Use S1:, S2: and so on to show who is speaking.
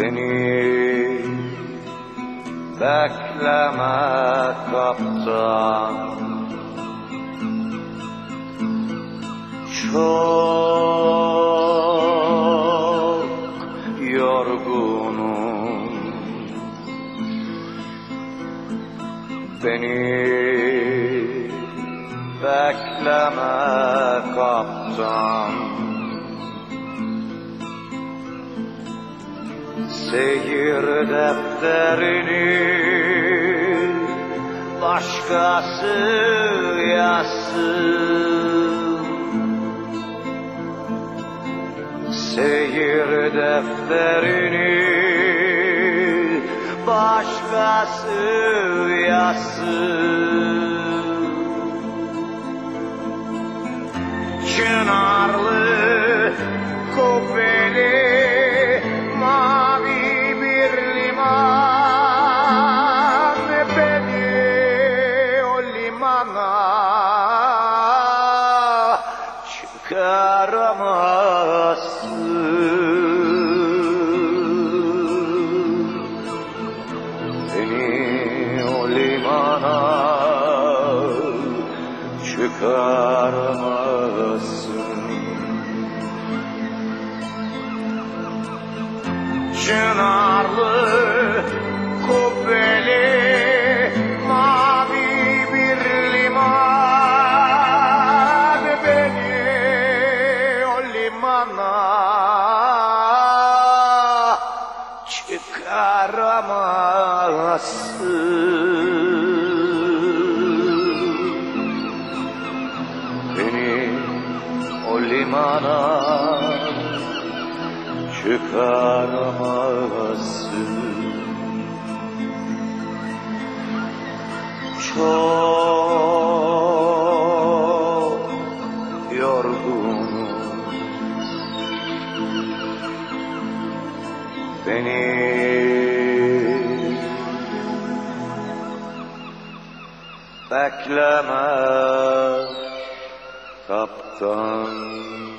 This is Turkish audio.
S1: Beni bekleme kaptan. Çok yorgunum. Beni bekleme kaptan Seyir defterini başkası yazsın. Seyir defterini başkası yazsın. Çınarlı, kubbeli, çıkaramazsın Beni o limana çıkaramazsın Çınarlı, çıkaramazsın Beni o limana çıkaramazsın. Çok yorgunum. Beni bekleme kaptan